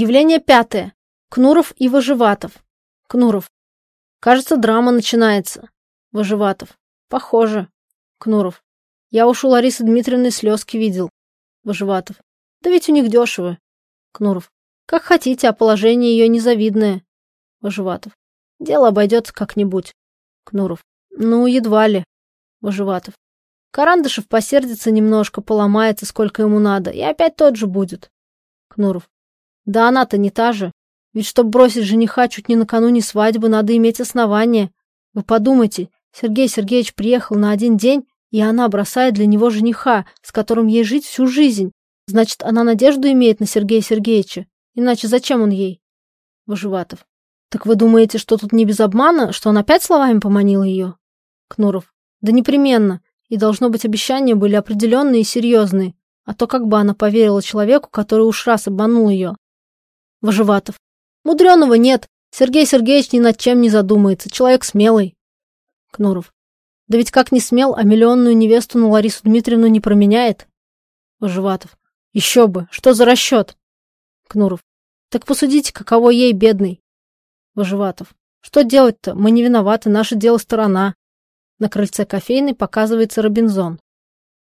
Явление пятое. Кнуров и Выживатов. Кнуров. Кажется, драма начинается. Выживатов. Похоже. Кнуров. Я уж у Ларисы Дмитриевны слезки видел. Выживатов. Да ведь у них дешево. Кнуров. Как хотите, а положение ее незавидное. Выживатов. Дело обойдется как-нибудь. Кнуров. Ну, едва ли. Выживатов. Карандышев посердится немножко, поломается, сколько ему надо, и опять тот же будет. Кнуров. Да она-то не та же. Ведь чтобы бросить жениха чуть не накануне свадьбы, надо иметь основания. Вы подумайте, Сергей Сергеевич приехал на один день, и она бросает для него жениха, с которым ей жить всю жизнь. Значит, она надежду имеет на Сергея Сергеевича. Иначе зачем он ей? Выживатов. Так вы думаете, что тут не без обмана, что он опять словами поманил ее? Кнуров. Да непременно. И должно быть, обещания были определенные и серьезные. А то как бы она поверила человеку, который уж раз обманул ее. Выживатов. Мудреного нет. Сергей Сергеевич ни над чем не задумается. Человек смелый. Кнуров. Да ведь как не смел, а миллионную невесту на Ларису Дмитриевну не променяет. Выживатов. Еще бы. Что за расчет? Кнуров. Так посудите, каково ей, бедный. Выживатов. Что делать-то? Мы не виноваты, наше дело сторона. На крыльце кофейной показывается Робинзон.